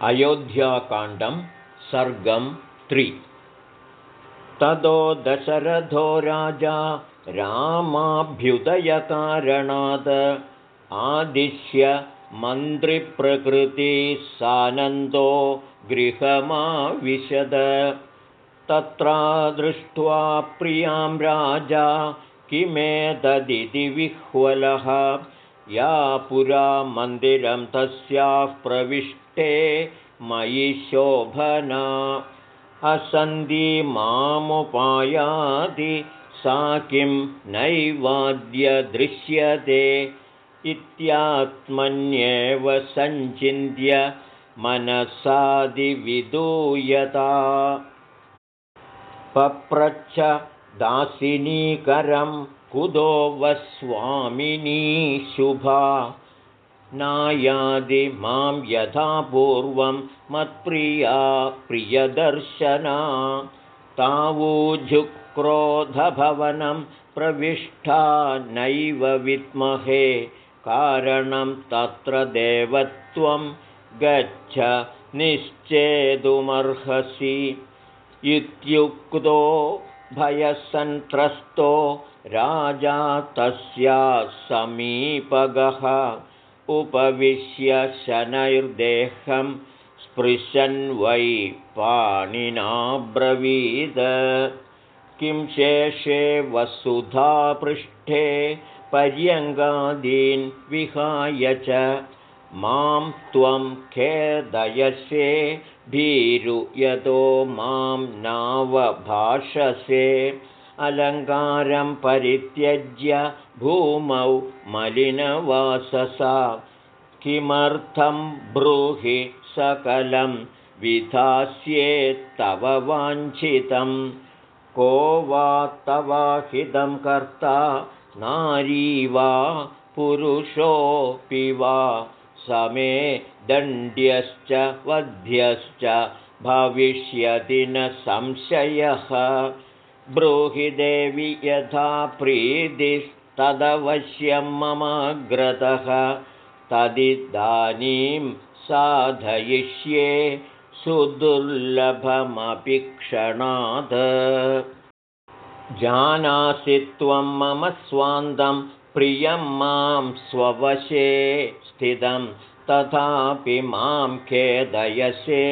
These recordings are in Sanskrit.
अयोध्याकाण्डं सर्गं त्रि। ततो दशरथो राजा रामाभ्युदयकारणात् आदिश्य मन्त्रिप्रकृतिः सानन्दो गृहमाविशद। तत्रा दृष्ट्वा प्रियां राजा किमेतदिति विह्वलः। या पुरा मन्दिरं तस्याः प्रविष्टे मयि शोभना। असन्धि मामुपायादि सा किं नैवाद्य दृश्यते। इत्यात्मन्येव सञ्चिन्त्य मनसादिविदूयता। पप्रच्छ दासिनीकरं कुतो वस्वामिनी शुभा नायादि मां यथा पूर्वं मत्प्रिया प्रियदर्शना। तावूजुक्रोधभवनं प्रविष्टा नैव विद्महे कारणं तत्र देवत्वं गच्छ निश्चेदुमर्हसि। इत्युक्तो भयसन्त्रस्तो राजा तस्याः समीपगः उपविश्य शनैर्देहं स्पृशन् वै पाणिनाब्रवीद। किं शेषे वसुधापृष्ठे पर्यङ्गादीन् विहाय च। मां त्वं खेदयसे भीरु यतो मां नावभाषसे अलङ्कारं परित्यज्य भूमौ मलिनवाससा। किमर्थं ब्रूहि सकलं विधास्येत्तव वाञ्छितं? को वा तवाहितं कर्ता? नारी वा पुरुषोऽपि वा? समे दण्ड्यश्च वध्यश्च भविष्यति न संशयः ब्रूहि देवि यथा प्रीतिस्तदवश्यं ममाग्रतः तदिदानीं साधयिष्ये सुदुर्लभमपि क्षणात्। जानासि त्वं मम स्वान्तं प्रियं मां स्ववशे स्थितं तथापि मां खेदयसे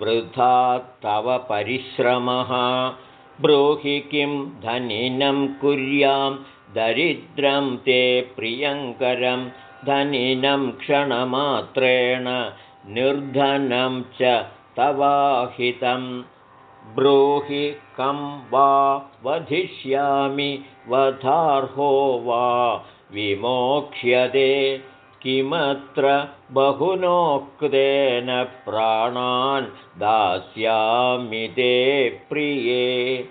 वृथा तव परिश्रमः ब्रूहि किं धनिनं कुर्यां दरिद्रं ते प्रियङ्करं धनिनं क्षणमात्रेण निर्धनं च तवाहितं। ब्रूहि कं वा वधिष्यामि वधार्हो वा विमोक्ष्यते किमत्र बहुनोक्तेन प्राणान् दास्यामि ते प्रिये।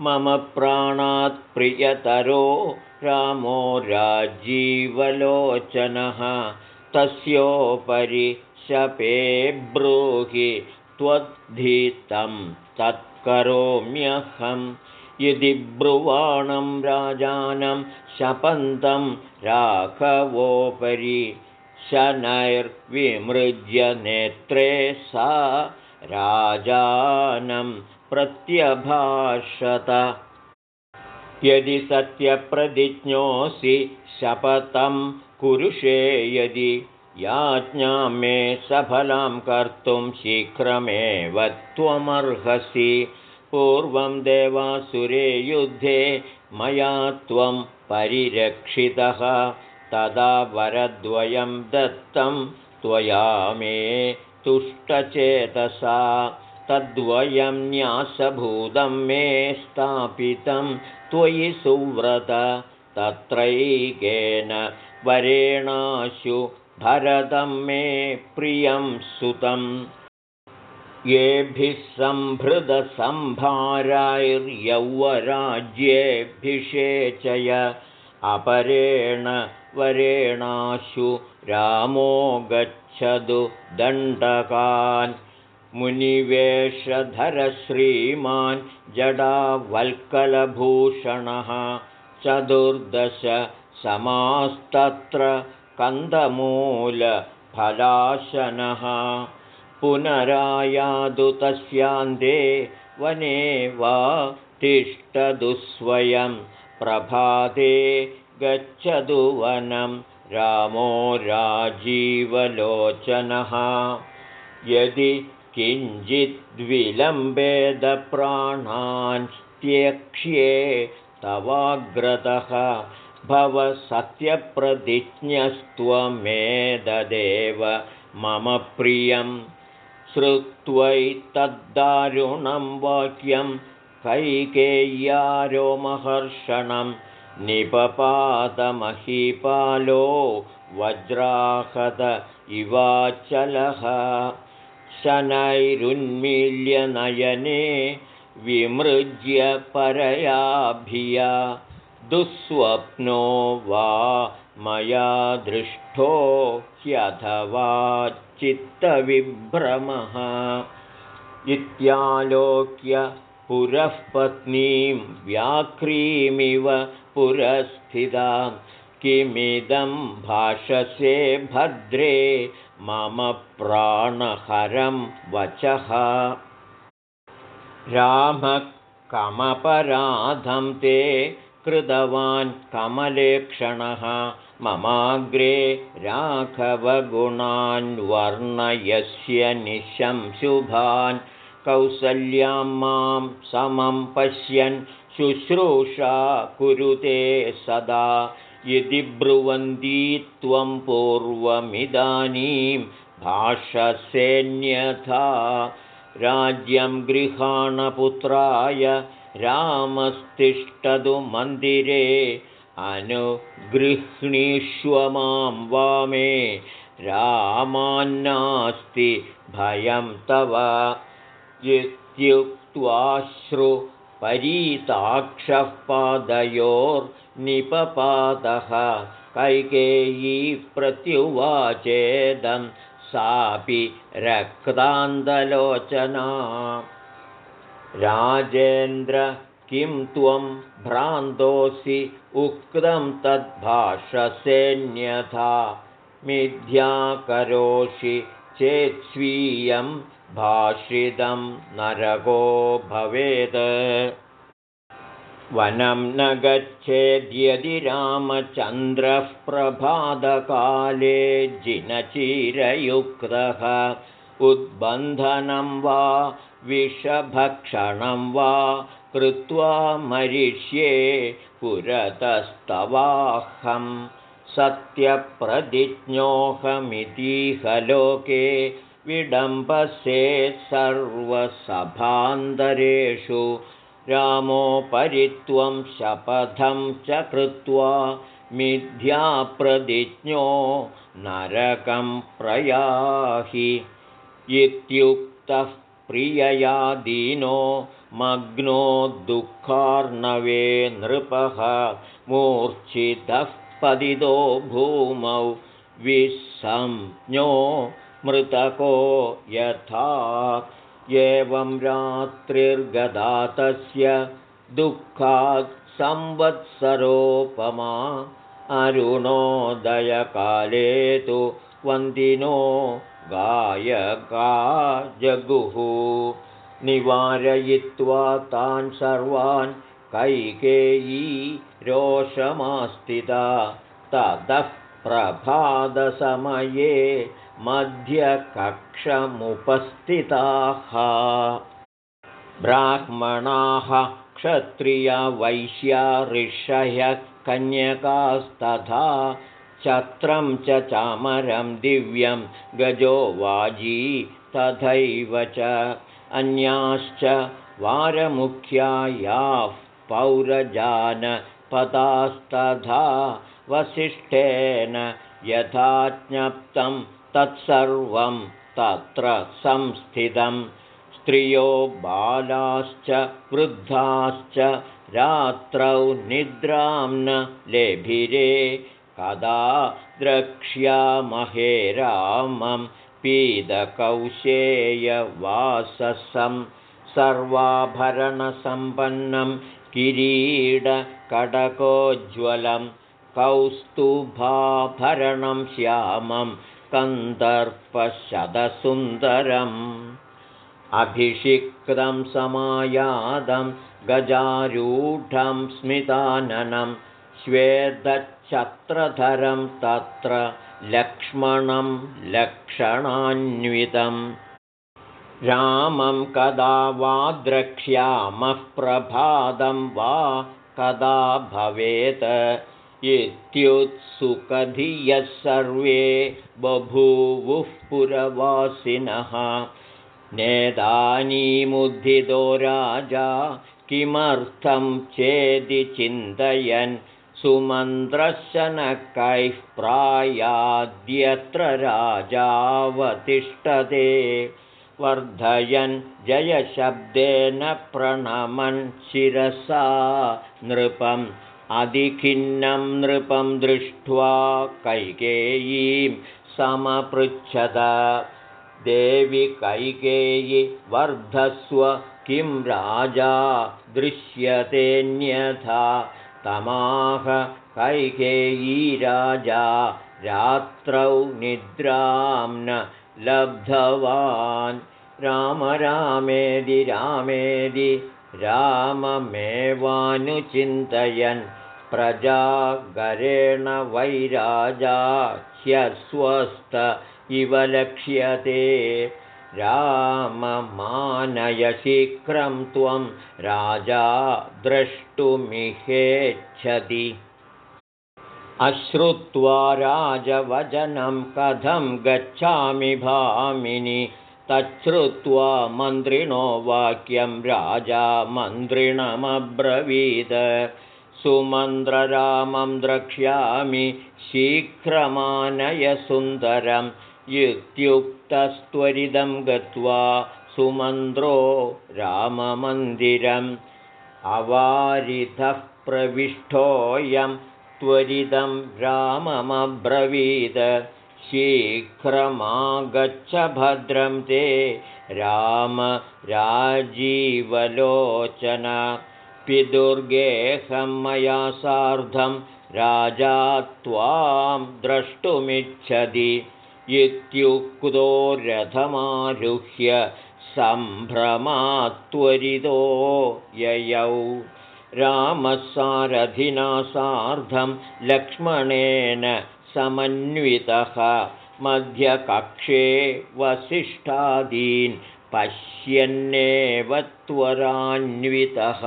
मम प्राणात् प्रियतरो रामो राजीवलोचनः। तस्योपरि शपे ब्रूहि त्वद्धितं तत्करोम्यहं यदि ब्रुवाणं राजानं शपन्तं राघवोपरि शनैर्विमृज्य नेत्रे सा राजानं प्रत्यभाषत। यदि सत्यप्रतिज्ञोऽसि शपथं कुरुषे यदि याज्ञां मे सफलां कर्तुं शीघ्रमेव त्वमर्हसि पूर्वं देवासुरे युद्धे मया त्वं परिरक्षितः तदा वरद्वयं दत्तं त्वया मे तुष्टचेतसा। तद्वयं न्यासभूतं मे स्थापितं त्वयि सुव्रत तत्रैकेन वरेणाशु भरतं मे प्रियं सुतं येभिः सम्भृतसम्भारायर्यौवराज्येऽभिषेचय अपरेण वरेणाशु रामो गच्छतु दण्डकान्। मुनिवेशधरश्रीमान् जडावल्कलभूषणः चतुर्दश समास्तत्र कन्दमूलफलाशनः पुनरायादु तस्यान्ते वने वा तिष्ठतु स्वयं। प्रभाते गच्छतु वनं। रामो राजीवलोचनः। यदि किञ्चिद्विलम्बेदप्राणान् त्यक्ष्ये तवाग्रतः भव सत्यप्रतिज्ञस्त्वमेददेव मम प्रियं श्रुत्वैतद्दारुणं वाक्यं कैकेय्यारोमहर्षणं निपपातमहीपालो वज्राहत इवाचलः। शनैरुन्मील्यनयने विमृज्य परयाभिया दुःस्वप्नो वा मया दृष्टो ह्यथवा चित्तविभ्रमः इत्यालोक्य पुरः पत्नीं व्याक्रीमिव पुरस्थितां। किमिदं भाषसे भद्रे मम प्राणहरं वचः। कमपराधं ते कृतवान् कमलेक्षणः ममाग्रे राघवगुणान् वर्णयस्य निशंशुभान् कौसल्यां मां समं पश्यन् शुश्रूषा कुरुते सदा। यदि ब्रुवन्ती त्वं पूर्वमिदानीं भाषसेन्यथा राज्यं गृहाणपुत्राय रामस्तिष्ठतु मन्दिरे अनुगृह्णीष्व मां वामे। रामान्नास्ति भयं तव। पादयोर्निपपातः कैकेयी प्रत्युवाचेदं सापि रक्तान्दलोचना राजेन्द्र किं त्वं भ्रान्तोऽसि उक्तं तद्भाषसेन्यथा। मिथ्याकरोषि चेत् स्वीयं भाषितं नरको भवेत्। वनं न गच्छेद्यदि रामचन्द्रः प्रभातकाले जिनचिरयुक्तः। उद्बन्धनं वा विषभक्षणं वा कृत्वा मरिष्ये पुरतस्तवाहं सत्यप्रतिज्ञोऽहमितिह लोके विडम्बसे सर्वसभान्तरेषु रामोपरित्वं शपथं च कृत्वा मिथ्याप्रतिज्ञो नरकं प्रयाहि इत्युक्तः प्रियया दीनो मग्नो दुःखार्णवे नृपः मूर्च्छितः पदितो भूमौ विसंज्ञो मृतको यथा एवं रात्रिर्गदा तस्य दुःखात् संवत्सरोपमा अरुणोदयकाले तु वन्दिनो गायका जगुः निवारयित्वा तान् सर्वान् कैकेयी रोषमास्थिता। ततः प्रभातसमये मध्यकक्षमुपस्थिताः। ब्राह्मणाः क्षत्रियवैश्या ऋषयः कन्यकास्तथा छत्रं च चामरं दिव्यं गजो वाजी तथैव च। अन्याश्च वारमुख्यायाः पौरजानपदास्तथा वसिष्ठेन यथा ज्ञप्तं तत्सर्वं तत्र संस्थितं। स्त्रियो बालाश्च वृद्धाश्च रात्रौ निद्रां न लेभिरे कदा द्रक्ष्यामहे रामं पीदकौशेयवाससं सर्वाभरणसम्पन्नं किरीडकडकोज्ज्वलं कौस्तुभाभरणं श्यामं कन्दर्पशतसुन्दरम् अभिषिक्तं समायादं गजारूढं स्मिताननं श्वेतच्छत्रधरं तत्र लक्ष्मणं लक्षणान्वितम् रामं कदा वा द्रक्ष्यामः प्रभातं वा कदा भवेत्। इत्युत्सुकधियः सर्वे बभूवुः पुरवासिनः। नेदानीमुद्धितो राजा किमर्थं चेदि चिन्तयन् सुमन्त्रशनकैः प्रायाद्यत्र राजावतिष्ठते। वर्धयन् जयशब्देन प्रणमन् शिरसा नृपम् अधिखिन्नं नृपं दृष्ट्वा कैकेयीं समपृच्छत देवि कैकेयी वर्धस्व किं राजा दृश्यतेऽन्यथा तमाह कैकेयी राजा रात्रौ निद्रां न लब्धवान्। राम रामेदि रामेदि राममेवानुचिन्तयन्। प्रजागरेण वैराजा ह्यस्वस्थ इव लक्ष्यते राममानयशीघ्रं त्वं राजा द्रष्टुमिहेच्छति। अश्रुत्वा राजवचनं कथं गच्छामि भामिनि तच्छ्रुत्वा मन्त्रिणो वाक्यं राजा मन्त्रिणमब्रवीद। सुमन्त्ररामं द्रक्ष्यामि शीघ्रमानयसुन्दरम् इत्युक्तस्त्वरिदं गत्वा सुमन्त्रो राममन्दिरम् अवारितः प्रविष्टोऽयं त्वरिदं राममब्रवीद। शीघ्रमागच्छ भद्रं ते राम राजीवलोचन। पिदुर्गेहं मया सार्धं राजा त्वां द्रष्टुमिच्छति इत्युक्तो रथमारुह्य सम्भ्रमात्वरितो ययौ। रामसारथिना सार्धं लक्ष्मणेन समन्वितः। मध्यकक्षे वसिष्ठादीन् पश्यन्नेव त्वरान्वितः।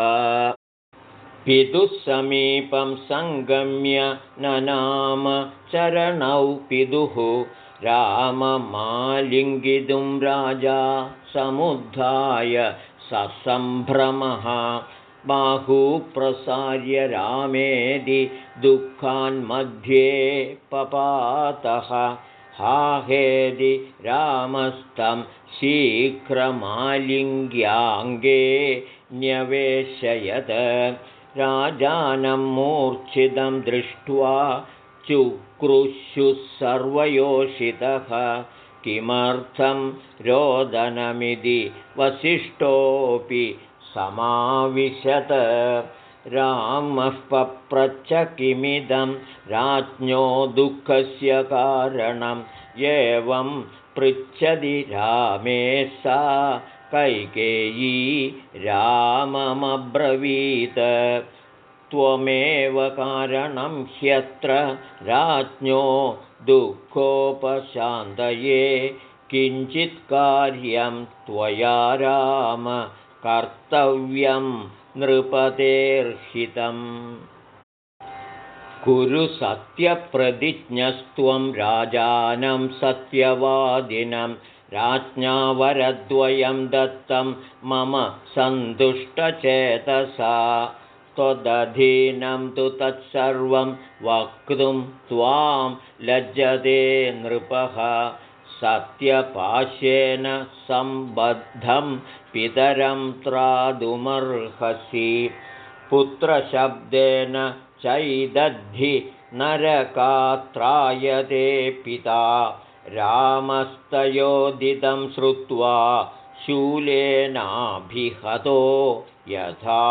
पितुः समीपं सङ्गम्य न नाम चरणौ पितुः राममालिङ्गितुं राजा समुद्धाय ससम्भ्रमः। बाहुप्रसार्य रामेदि दुःखान्मध्ये पपातः। हाहेदि रामस्तं शीघ्रमालिङ्ग्याङ्गे न्यवेशयत्। राजानं मूर्च्छितं दृष्ट्वा चुक्रुशुः सर्वयोषितः। किमर्थं रोदनमिति वसिष्ठोऽपि समाविशत। रामः पप्रच्छ किमिदं राज्ञो दुःखस्य कारणम् एवं पृच्छति रामे सा कैकेयी राममब्रवीत् त्वमेव कारणं ह्यत्र राज्ञो दुःखोपशान्तये किञ्चित् कार्यं त्वया राम कर्तव्यं नृपतेर्हितम्। कुरु सत्यप्रतिज्ञस्त्वं राजानं सत्यवादिनं राज्ञावरद्वयं दत्तं मम सन्तुष्टचेतसा त्वदधीनं तु तत्सर्वं वक्तुं त्वां लज्जते नृपः सत्यपाश्येन सम्बद्धं पितरं त्रातुमर्हसि पुत्रशब्देन चैदद्धि नरकात्रायते पिता रामस्तयोदितं श्रुत्वा शूलेनाभिहतो यथा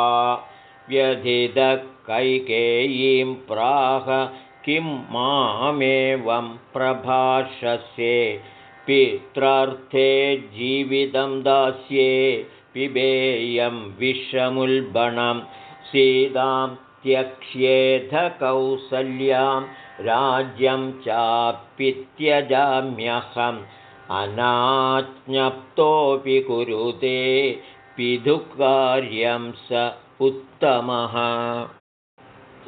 व्यधिदः कैकेयीं प्राह किं मामेवं प्रभाषसे? पित्रार्थे जीवितं दास्ये पिबेयं विषमुल्बणं सीतां त्यक्ष्येध कौसल्यां राज्यं चापि त्यजाम्यहम् अनाज्ञप्तोऽपि कुरुते पितुकार्यं स उत्तमः।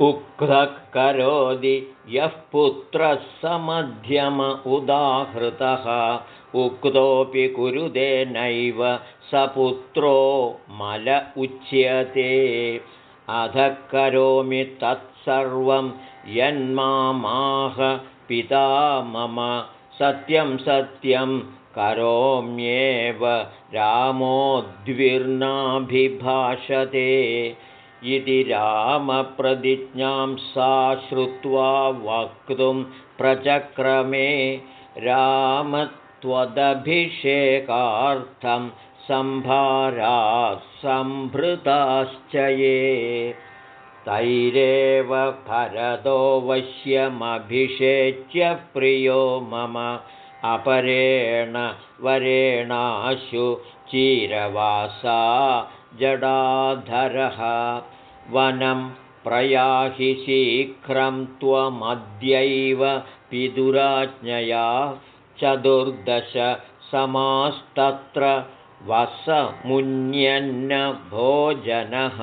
उक्तः करोति यः पुत्रः स मध्यम उदाहृतः। उक्तोऽपि कुरुते नैव स पुत्रो मल उच्यते। अधः करोमि तत्सर्वं यन्मामाह पिता मम। सत्यं सत्यं करोम्येव रामोद्विर्नाभिभाषते इति रामप्रतिज्ञां सा श्रुत्वा वक्तुं प्रचक्रमे रामत्वदभिषेकार्थं सम्भाराः सम्भृताश्च ये तैरेव भरतो वश्यमभिषेच्य प्रियो मम अपरेण वरेणाशु चीरवासा जडाधरः। वनं प्रयाहि शीघ्रं त्वमद्यैव पितुराज्ञया चतुर्दश समास्तत्र वसमुन्यन्न भोजनः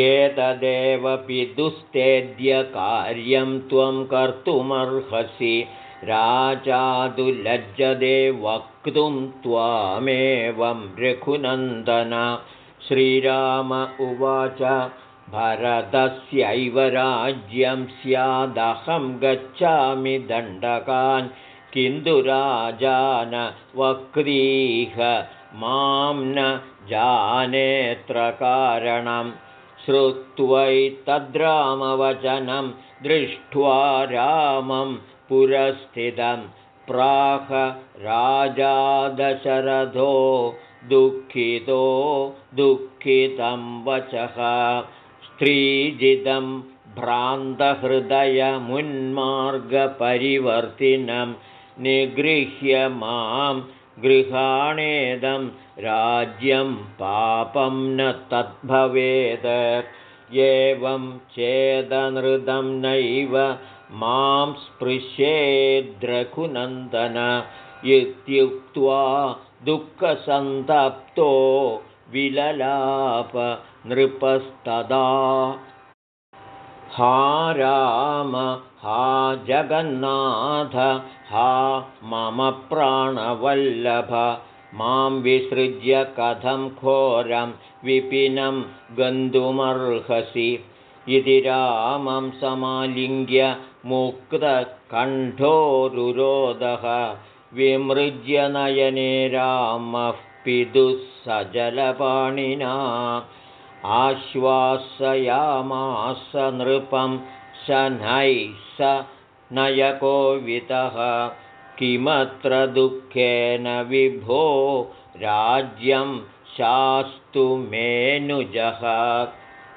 एतदेव पितुस्तेद्य कार्यं त्वं कर्तुमर्हसि राजादुलज्जदे वक्तुं त्वामेवं रघुनन्दन। श्रीराम उवाच भरतस्यैव राज्यं स्यादहं गच्छामि दण्डकान्। किन्तु राजान वक्रीह मां न जानेऽत्र कारणम् श्रुत्वैतद्रामवचनं दृष्ट्वा रामं पुरस्थितं। प्राह राजादशरथो दुःखितो दुःखितं वचः। स्त्रीजितं भ्रान्तहृदयमुन्मार्गपरिवर्तिनं। निगृह्य मां गृहाणेदं। राज्यं पापं न तद्भवेत्। एवं चेदनृतं नैव मां स्पृशेद्रघुनन्दन इत्युक्त्वा दुःखसन्तप्तो विललाप नृपस्तदा। हा राम हा जगन्नाथ हा मम प्राणवल्लभ। मां विसृज्य कथं घोरं विपिनं गन्तुमर्हसि इति रामं समालिङ्ग्य मुक्तकण्ठोरुरोधः विमृज्य नयने रामः पितुः सजलपाणिना आश्वासयामास नृपं शनैः स नयकोवितः। किमत्र दुःखेन विभो राज्यं शास्तु मेनुजः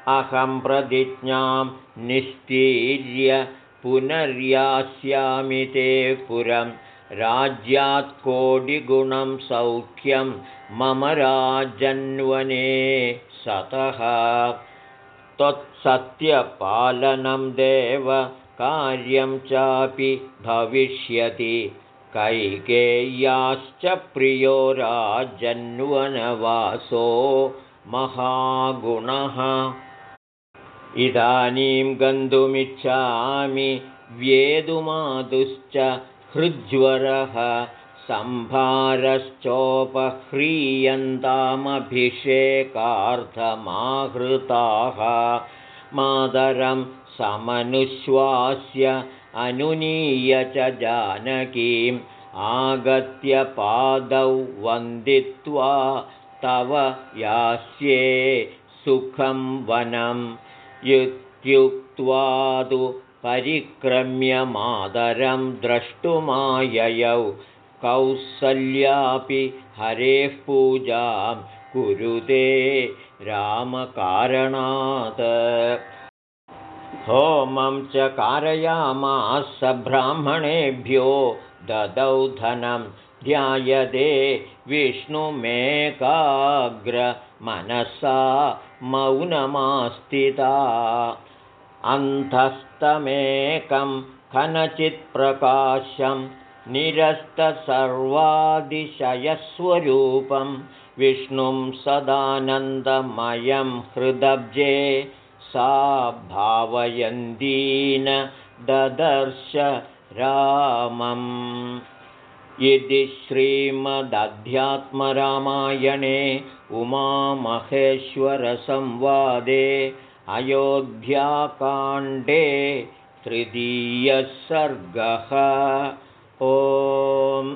अहं प्रतिज्ञां निस्तीर्य पुनर्यास्यामि ते पुरं। राज्यात् कोटिगुणं सौख्यं मम राजन्वने सतः। त्वत्सत्यपालनं देव कार्यं चापि भविष्यति। कैकेय्याश्च प्रियो राजन्वनवासो महागुणः इदानीं गन्तुमिच्छामि व्येदुमातुश्च हृज्वरः सम्भारश्चोपह्रीयन्तामभिषेकार्थमाहृताः मातरं समनुश्वास्य अनुनीय च जानकीम् आगत्य पादौ वन्दित्वा तव यास्ये सुखं वनं इत्युक्त्वा तु परिक्रम्य मातरं द्रष्टुमाययौ। कौसल्यापि हरेः पूजां कुरुते रामकारणात्। होमं च कारयामास ब्राह्मणेभ्यो ददौ धनं ध्यायदे विष्णुमेकाग्रमनसा मौनमास्तिता अन्धस्तमेकं खनचित्प्रकाशं निरस्तसर्वादिशयस्वरूपं विष्णुं सदानन्दमयं हृदब्जे सा भावयन्तीन ददर्श रामम् इति श्रीमदध्यात्मरामायणे उमामहेश्वरसंवादे अयोध्याकाण्डे तृतीयः सर्गः। ओम्